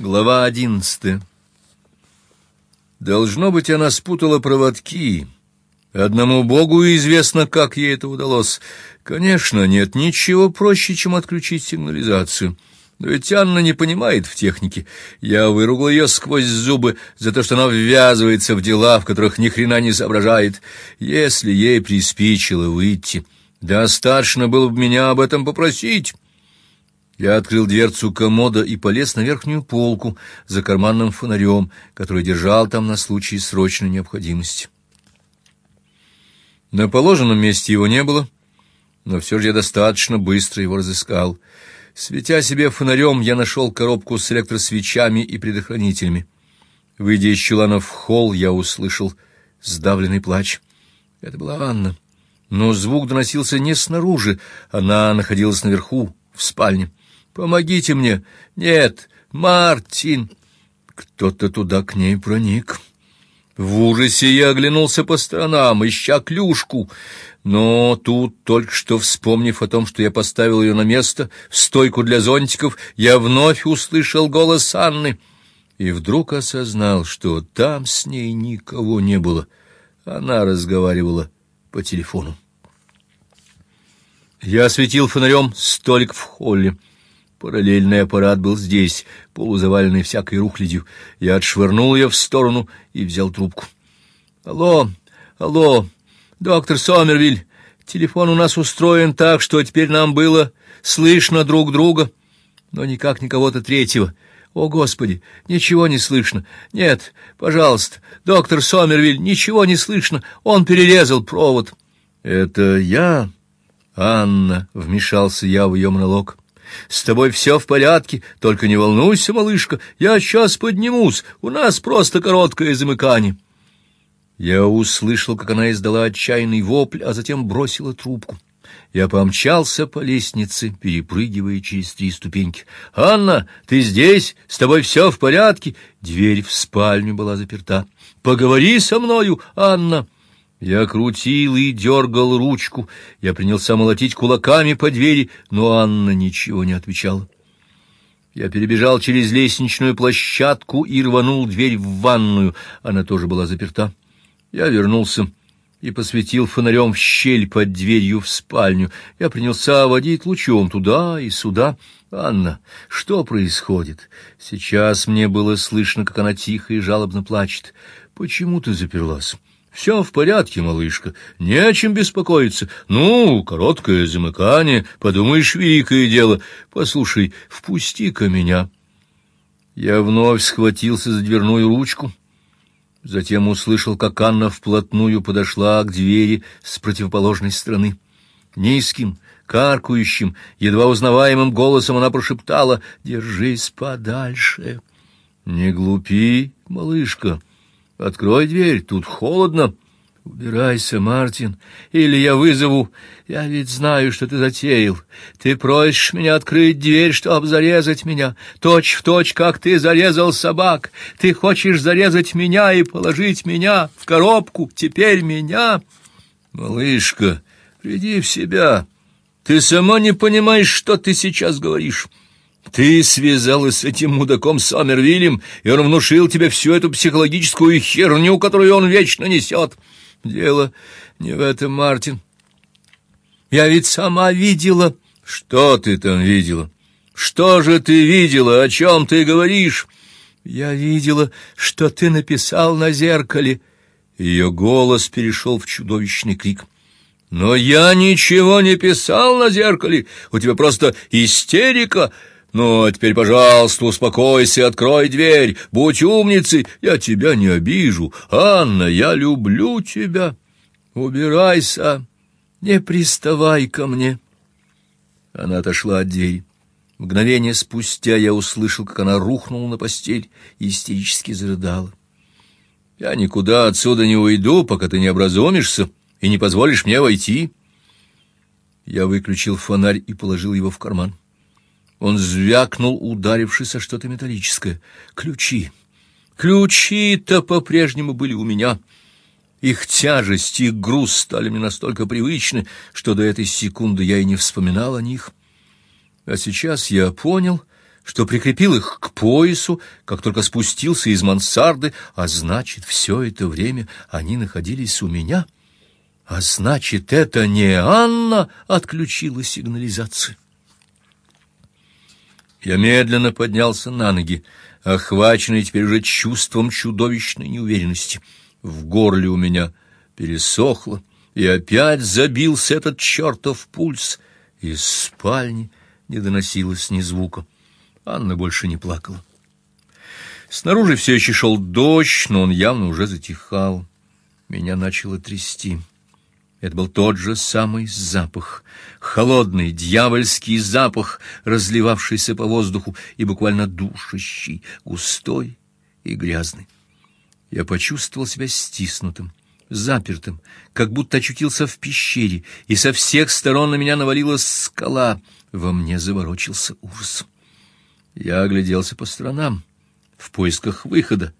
Глава одиннадцатая. Должно быть, она спутала проводки. Одному Богу известно, как ей это удалось. Конечно, нет ничего проще, чем отключить сигнализацию. Но ведь Анна не понимает в технике. Я выругал ее сквозь зубы за то, что она ввязывается в дела, в которых ни хрена не соображает. Если ей приспичило выйти, достаточно было бы меня об этом попросить. Я открыл дверцу комода и полез на верхнюю полку за карманным фонарем, который держал там на случай срочной необходимости. На положенном месте его не было, но все же я достаточно быстро его разыскал. Светя себе фонарем, я нашел коробку с электросвечами и предохранителями. Выйдя из чулана в холл, я услышал сдавленный плач. Это была Анна. Но звук доносился не снаружи, она находилась наверху, в спальне. Помогите мне. Нет, Мартин. Кто-то туда к ней проник. В ужасе я оглянулся по сторонам, ища клюшку, но тут, только что вспомнив о том, что я поставил ее на место, в стойку для зонтиков, я вновь услышал голос Анны и вдруг осознал, что там с ней никого не было. Она разговаривала по телефону. Я осветил фонарем столик в холле. Параллельный аппарат был здесь, полузаваленный всякой рухлядью. Я отшвырнул ее в сторону и взял трубку. Алло, алло, доктор Сомервиль. Телефон у нас устроен так, что теперь нам было слышно друг друга, но никак никого-то третьего. О, господи, ничего не слышно. Нет, пожалуйста, доктор Сомервиль, ничего не слышно. Он перерезал провод. Это я, Анна, вмешался я в ее монолог. С тобой все в порядке, только не волнуйся, малышка, я сейчас поднимусь, у нас просто короткое замыкание. Я услышал, как она издала отчаянный вопль, а затем бросила трубку. Я помчался по лестнице, перепрыгивая через три ступеньки. «Анна, ты здесь? С тобой все в порядке?» Дверь в спальню была заперта. «Поговори со мною, Анна!» Я крутил и дергал ручку. Я принялся молотить кулаками по двери, но Анна ничего не отвечала. Я перебежал через лестничную площадку и рванул дверь в ванную. Она тоже была заперта. Я вернулся и посветил фонарем в щель под дверью в спальню. Я принялся водить лучом туда и сюда. Анна, что происходит? Сейчас мне было слышно, как она тихо и жалобно плачет. Почему ты заперлась? Все в порядке, малышка, не о чем беспокоиться. Ну, короткое замыкание, подумаешь, великое дело. Послушай, впусти-ка меня. Я вновь схватился за дверную ручку, затем услышал, как Анна вплотную подошла к двери с противоположной стороны. Низким, каркающим, едва узнаваемым голосом она прошептала: "Держись подальше". Не глупи, малышка. Открой дверь, тут холодно. Убирайся, Мартин, или я вызову. Я ведь знаю, что ты затеял. Ты просишь меня открыть дверь, чтобы зарезать меня, точь в точь, как ты зарезал собак. Ты хочешь зарезать меня и положить меня в коробку, теперь меня. Малышка, приди в себя. Ты сама не понимаешь, что ты сейчас говоришь. Ты связалась с этим мудаком Сомервилем, и он внушил тебе всю эту психологическую херню, которую он вечно несет. Дело не в этом, Мартин. Я ведь сама видела. Что ты там видела? Что же ты видела? О чем ты говоришь? Я видела, что ты написал на зеркале. Ее голос перешел в чудовищный крик. Но я ничего не писал на зеркале. У тебя просто истерика. Ну, а теперь, пожалуйста, успокойся, открой дверь. Будь умницей, я тебя не обижу. Анна, я люблю тебя. Убирайся, не приставай ко мне. Она отошла от двери. Мгновение спустя я услышал, как она рухнула на постель и истерически зарыдала. Я никуда отсюда не уйду, пока ты не образумишься и не позволишь мне войти. Я выключил фонарь и положил его в карман. Он звякнул, ударившись о что-то металлическое. Ключи. Ключи-то по-прежнему были у меня. Их тяжесть, их груз стали мне настолько привычны, что до этой секунды я и не вспоминал о них. А сейчас я понял, что прикрепил их к поясу, как только спустился из мансарды, а значит, все это время они находились у меня. А значит, это не Анна отключила сигнализацию. Я медленно поднялся на ноги, охваченный теперь уже чувством чудовищной неуверенности. В горле у меня пересохло, и опять забился этот чертов пульс. Из спальни не доносилось ни звука. Анна больше не плакала. Снаружи все еще шел дождь, но он явно уже затихал. Меня начало трясти. Это был тот же самый запах, холодный, дьявольский запах, разливавшийся по воздуху и буквально душащий, густой и грязный. Я почувствовал себя стиснутым, запертым, как будто очутился в пещере, и со всех сторон на меня навалилась скала. Во мне заворочился ужас. Я огляделся по сторонам в поисках выхода.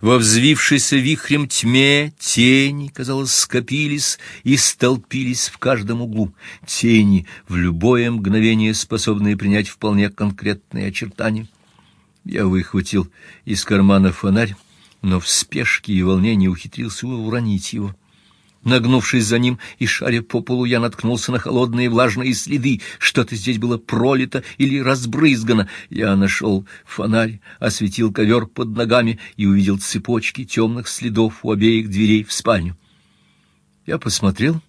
Во взвившейся вихрем тьме тени, казалось, скопились и столпились в каждом углу. Тени, в любое мгновение способные принять вполне конкретные очертания. Я выхватил из кармана фонарь, но в спешке и волнении ухитрился уронить его. Нагнувшись за ним и шаря по полу, я наткнулся на холодные влажные следы. Что-то здесь было пролито или разбрызгано. Я нашел фонарь, осветил ковер под ногами и увидел цепочки темных следов у обеих дверей в спальню. Я посмотрел,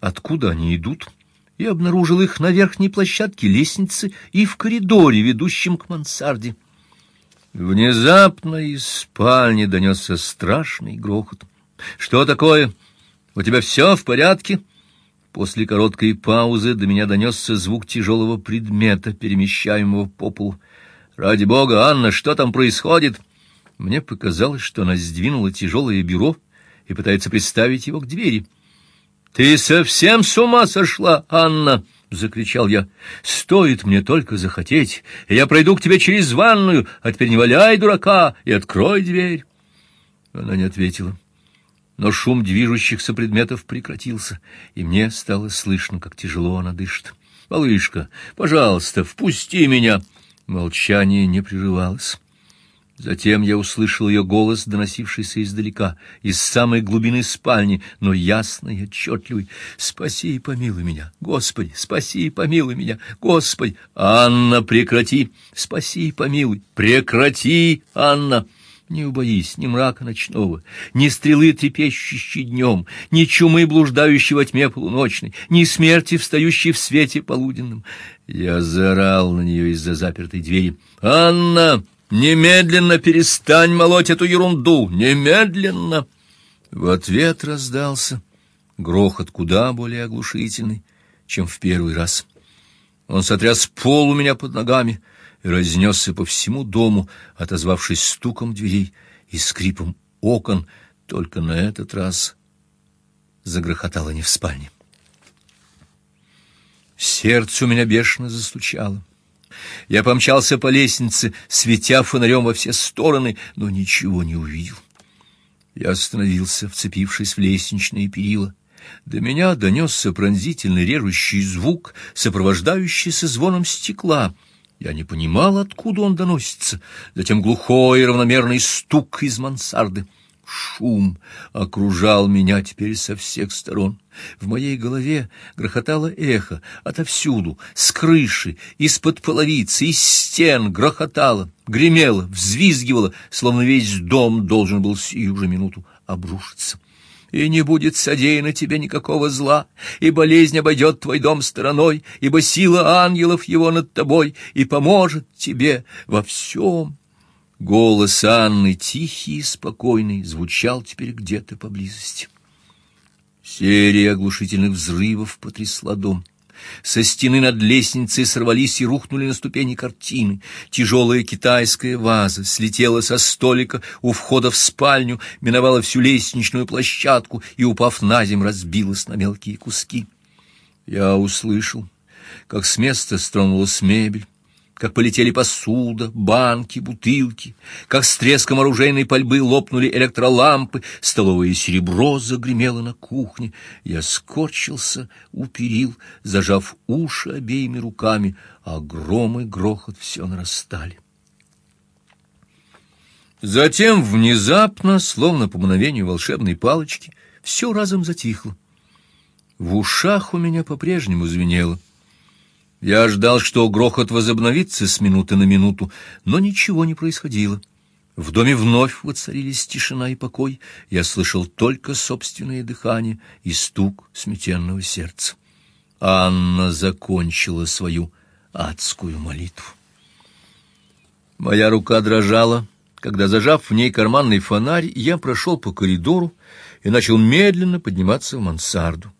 откуда они идут, и обнаружил их на верхней площадке лестницы и в коридоре, ведущем к мансарде. Внезапно из спальни донесся страшный грохот. «Что такое?» У тебя все в порядке? После короткой паузы до меня донесся звук тяжелого предмета, перемещаемого по полу. Ради бога, Анна, что там происходит? Мне показалось, что она сдвинула тяжелое бюро и пытается приставить его к двери. Ты совсем с ума сошла, Анна, закричал я. Стоит мне только захотеть, и я пройду к тебе через ванную, а теперь не валяй дурака и открой дверь. Она не ответила но шум движущихся предметов прекратился, и мне стало слышно, как тяжело она дышит. «Малышка, пожалуйста, впусти меня!» Молчание не прерывалось. Затем я услышал ее голос, доносившийся издалека, из самой глубины спальни, но ясный отчетливый. «Спаси и помилуй меня, Господи! Спаси и помилуй меня, Господи! Анна, прекрати! Спаси и помилуй! Прекрати, Анна!» Не убоись ни мрака ночного, ни стрелы, трепещущей днем, ни чумы, блуждающей во тьме полуночной, ни смерти, встающей в свете полуденном. Я заорал на нее из-за запертой двери. «Анна, немедленно перестань молоть эту ерунду! Немедленно!» В ответ раздался грохот куда более оглушительный, чем в первый раз. Он сотряс пол у меня под ногами — разнесся по всему дому, отозвавшись стуком дверей и скрипом окон, только на этот раз загрохотало не в спальне. Сердце у меня бешено застучало. Я помчался по лестнице, светя фонарем во все стороны, но ничего не увидел. Я остановился, вцепившись в лестничные перила. До меня донесся пронзительный режущий звук, сопровождающийся звоном стекла — я не понимал, откуда он доносится. Затем глухой и равномерный стук из мансарды. Шум окружал меня теперь со всех сторон. В моей голове грохотало эхо отовсюду, с крыши, из-под половицы, из стен грохотало, гремело, взвизгивало, словно весь дом должен был сию же минуту обрушиться и не будет содеяно тебе никакого зла, и болезнь обойдет твой дом стороной, ибо сила ангелов его над тобой и поможет тебе во всем. Голос Анны, тихий и спокойный, звучал теперь где-то поблизости. Серия оглушительных взрывов потрясла дом. Со стены над лестницей сорвались и рухнули на ступени картины. Тяжелая китайская ваза слетела со столика у входа в спальню, миновала всю лестничную площадку и, упав на землю, разбилась на мелкие куски. Я услышал, как с места стронулась мебель, как полетели посуда, банки, бутылки, как с треском оружейной пальбы лопнули электролампы, столовое серебро загремело на кухне. Я скорчился у перил, зажав уши обеими руками, а гром и грохот все нарастали. Затем внезапно, словно по мгновению волшебной палочки, все разом затихло. В ушах у меня по-прежнему звенело. Я ждал, что грохот возобновится с минуты на минуту, но ничего не происходило. В доме вновь воцарились тишина и покой. Я слышал только собственное дыхание и стук сметенного сердца. Анна закончила свою адскую молитву. Моя рука дрожала, когда, зажав в ней карманный фонарь, я прошел по коридору и начал медленно подниматься в мансарду.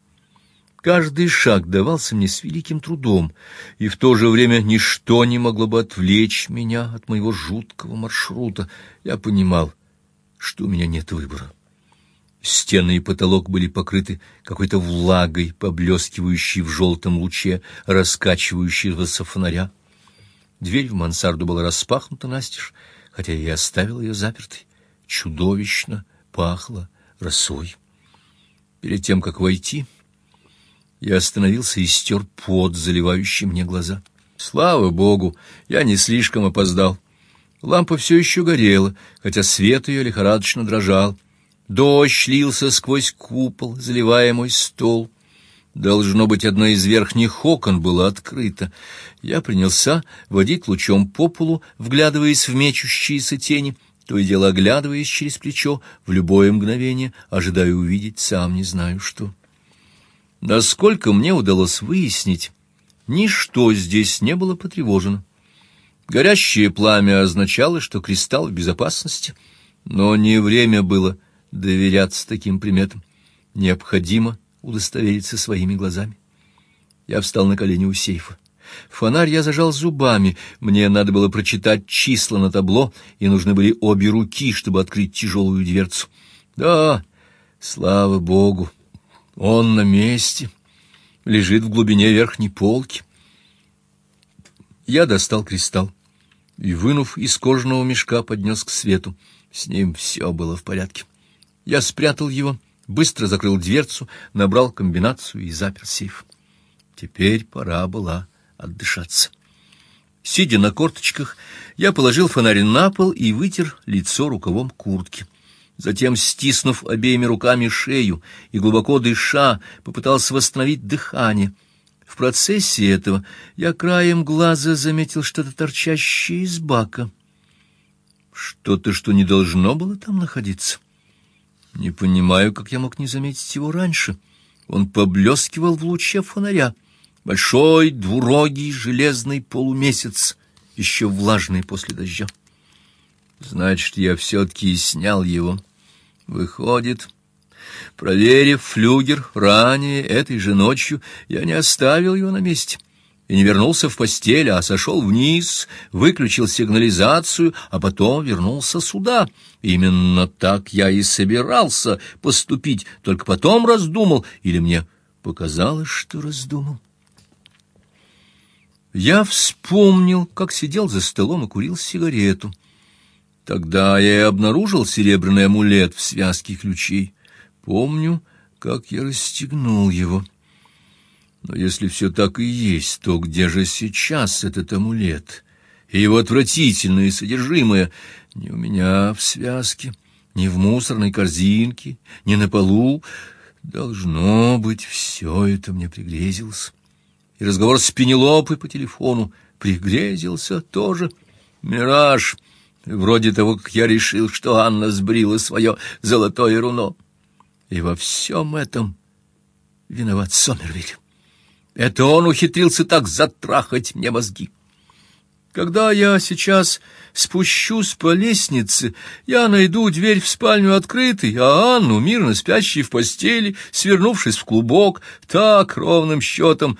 Каждый шаг давался мне с великим трудом, и в то же время ничто не могло бы отвлечь меня от моего жуткого маршрута. Я понимал, что у меня нет выбора. Стены и потолок были покрыты какой-то влагой, поблескивающей в желтом луче раскачивающегося фонаря. Дверь в мансарду была распахнута настежь, хотя я и оставил ее запертой. Чудовищно пахло росой. Перед тем, как войти, я остановился и стер пот, заливающий мне глаза. Слава богу, я не слишком опоздал. Лампа все еще горела, хотя свет ее лихорадочно дрожал. Дождь лился сквозь купол, заливая мой стол. Должно быть, одно из верхних окон было открыто. Я принялся водить лучом по полу, вглядываясь в мечущиеся тени, то и дело оглядываясь через плечо в любое мгновение, ожидая увидеть сам не знаю что. Насколько мне удалось выяснить, ничто здесь не было потревожено. Горящее пламя означало, что кристалл в безопасности, но не время было доверяться таким приметам. Необходимо удостовериться своими глазами. Я встал на колени у сейфа. Фонарь я зажал зубами. Мне надо было прочитать числа на табло, и нужны были обе руки, чтобы открыть тяжелую дверцу. Да, слава богу, он на месте, лежит в глубине верхней полки. Я достал кристалл и, вынув из кожаного мешка, поднес к свету. С ним все было в порядке. Я спрятал его быстро закрыл дверцу, набрал комбинацию и запер сейф. Теперь пора была отдышаться. Сидя на корточках, я положил фонарь на пол и вытер лицо рукавом куртки. Затем, стиснув обеими руками шею и глубоко дыша, попытался восстановить дыхание. В процессе этого я краем глаза заметил что-то торчащее из бака. Что-то, что не должно было там находиться. Не понимаю, как я мог не заметить его раньше. Он поблескивал в луче фонаря. Большой двурогий железный полумесяц, еще влажный после дождя. Значит, я все-таки снял его. Выходит, проверив флюгер ранее этой же ночью, я не оставил его на месте и не вернулся в постель, а сошел вниз, выключил сигнализацию, а потом вернулся сюда. Именно так я и собирался поступить, только потом раздумал, или мне показалось, что раздумал. Я вспомнил, как сидел за столом и курил сигарету. Тогда я и обнаружил серебряный амулет в связке ключей. Помню, как я расстегнул его. Но если все так и есть, то где же сейчас этот амулет и его отвратительное содержимое? Не у меня в связке, не в мусорной корзинке, не на полу. Должно быть, все это мне пригрезилось. И разговор с Пенелопой по телефону пригрезился тоже. Мираж, вроде того, как я решил, что Анна сбрила свое золотое руно. И во всем этом виноват Сомервиль. Это он ухитрился так затрахать мне мозги. Когда я сейчас спущусь по лестнице, я найду дверь в спальню открытой, а Анну, мирно спящей в постели, свернувшись в клубок, так ровным счетом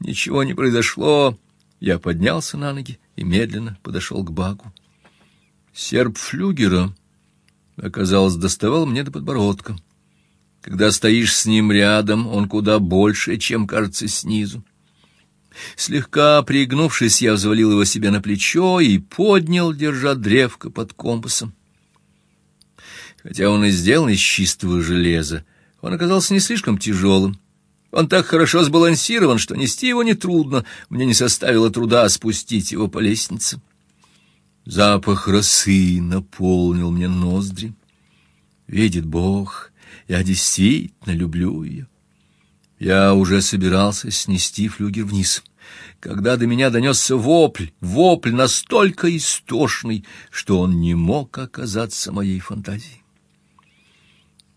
ничего не произошло. Я поднялся на ноги и медленно подошел к Багу. Серп флюгера, оказалось, доставал мне до подбородка. Когда стоишь с ним рядом, он куда больше, чем кажется снизу. Слегка пригнувшись, я взвалил его себе на плечо и поднял, держа древко под компасом. Хотя он и сделан из чистого железа, он оказался не слишком тяжелым. Он так хорошо сбалансирован, что нести его нетрудно, мне не составило труда спустить его по лестнице. Запах росы наполнил мне ноздри. Видит Бог, я действительно люблю ее. Я уже собирался снести флюгер вниз, когда до меня донесся вопль, вопль настолько истошный, что он не мог оказаться моей фантазией.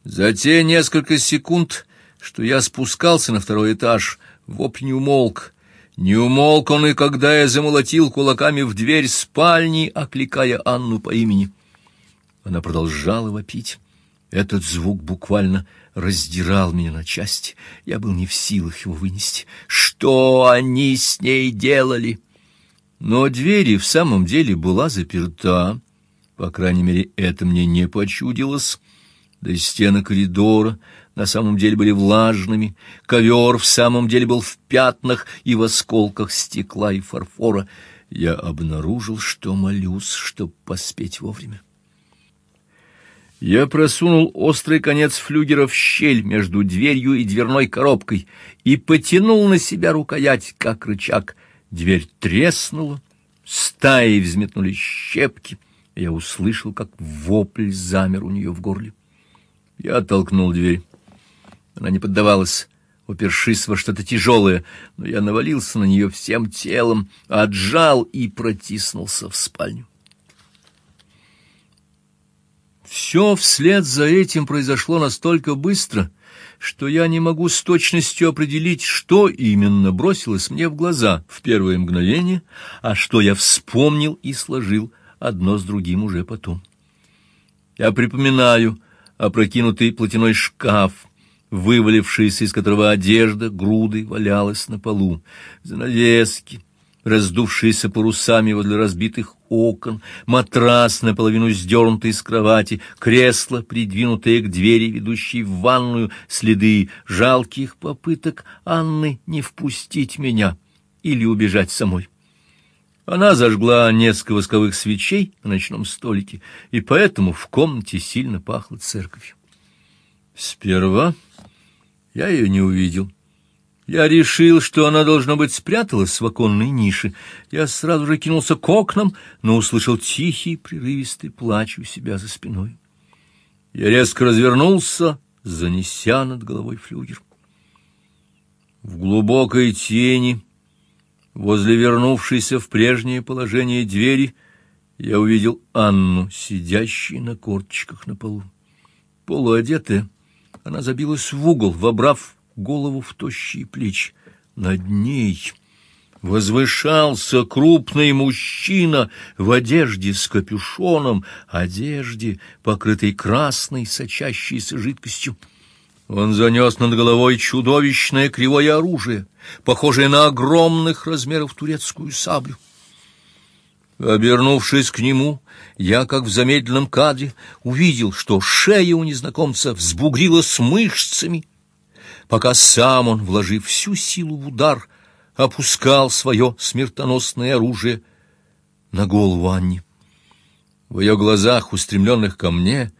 За те несколько секунд, что я спускался на второй этаж, вопль не умолк. Не умолк он и когда я замолотил кулаками в дверь спальни, окликая Анну по имени. Она продолжала вопить. Этот звук буквально раздирал меня на части. Я был не в силах его вынести. Что они с ней делали? Но дверь в самом деле была заперта. По крайней мере, это мне не почудилось. И стены коридора на самом деле были влажными, ковер в самом деле был в пятнах и в осколках стекла и фарфора. Я обнаружил, что молюсь, чтоб поспеть вовремя. Я просунул острый конец флюгера в щель между дверью и дверной коробкой и потянул на себя рукоять, как рычаг. Дверь треснула, стаи взметнули щепки. Я услышал, как вопль замер у нее в горле. Я оттолкнул дверь. Она не поддавалась, упершись во что-то тяжелое, но я навалился на нее всем телом, отжал и протиснулся в спальню. Все вслед за этим произошло настолько быстро, что я не могу с точностью определить, что именно бросилось мне в глаза в первое мгновение, а что я вспомнил и сложил одно с другим уже потом. Я припоминаю опрокинутый платяной шкаф, вывалившийся из которого одежда грудой валялась на полу, занавески, раздувшиеся парусами возле разбитых окон, матрас наполовину сдернутый с кровати, кресло, придвинутое к двери, ведущей в ванную, следы жалких попыток Анны не впустить меня или убежать самой. Она зажгла несколько восковых свечей на ночном столике, и поэтому в комнате сильно пахло церковью. Сперва я ее не увидел. Я решил, что она должно быть спряталась в оконной нише. Я сразу же кинулся к окнам, но услышал тихий, прерывистый плач у себя за спиной. Я резко развернулся, занеся над головой флюгер. В глубокой тени, возле вернувшейся в прежнее положение двери, я увидел Анну, сидящую на корточках на полу. Полуодетая, она забилась в угол, вобрав голову в тощие плечи. Над ней возвышался крупный мужчина в одежде с капюшоном, одежде, покрытой красной сочащейся жидкостью. Он занес над головой чудовищное кривое оружие, похожее на огромных размеров турецкую саблю. Обернувшись к нему, я, как в замедленном кадре, увидел, что шея у незнакомца взбугрилась мышцами, пока сам он, вложив всю силу в удар, опускал свое смертоносное оружие на голову Анни. В ее глазах, устремленных ко мне,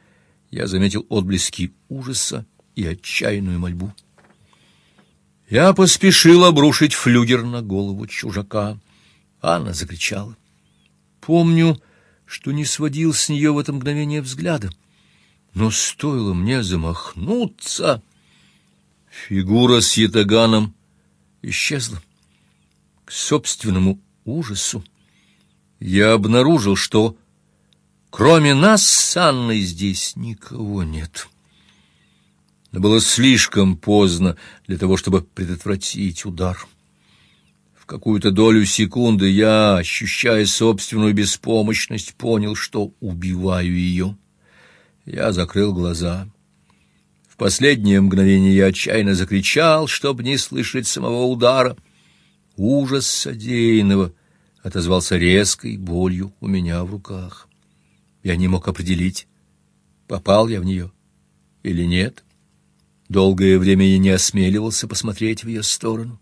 я заметил отблески ужаса и отчаянную мольбу. Я поспешил обрушить флюгер на голову чужака. Анна закричала. Помню, что не сводил с нее в это мгновение взгляда, но стоило мне замахнуться, Фигура с ятаганом исчезла. К собственному ужасу я обнаружил, что кроме нас с Анной здесь никого нет. Но было слишком поздно для того, чтобы предотвратить удар. В какую-то долю секунды я, ощущая собственную беспомощность, понял, что убиваю ее. Я закрыл глаза последнее мгновение я отчаянно закричал, чтобы не слышать самого удара. Ужас содеянного отозвался резкой болью у меня в руках. Я не мог определить, попал я в нее или нет. Долгое время я не осмеливался посмотреть в ее сторону.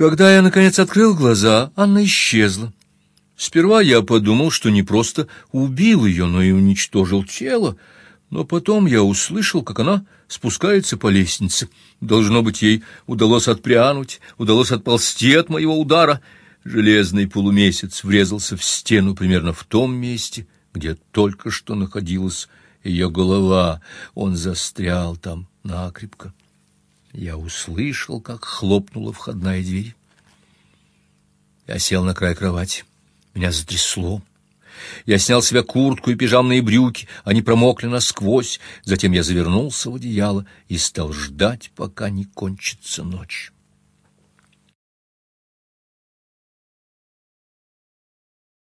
Когда я, наконец, открыл глаза, Анна исчезла. Сперва я подумал, что не просто убил ее, но и уничтожил тело, но потом я услышал, как она спускается по лестнице. Должно быть, ей удалось отпрянуть, удалось отползти от моего удара. Железный полумесяц врезался в стену примерно в том месте, где только что находилась ее голова. Он застрял там накрепко. Я услышал, как хлопнула входная дверь. Я сел на край кровати. Меня затрясло. Я снял с себя куртку и пижамные брюки, они промокли насквозь. Затем я завернулся в одеяло и стал ждать, пока не кончится ночь.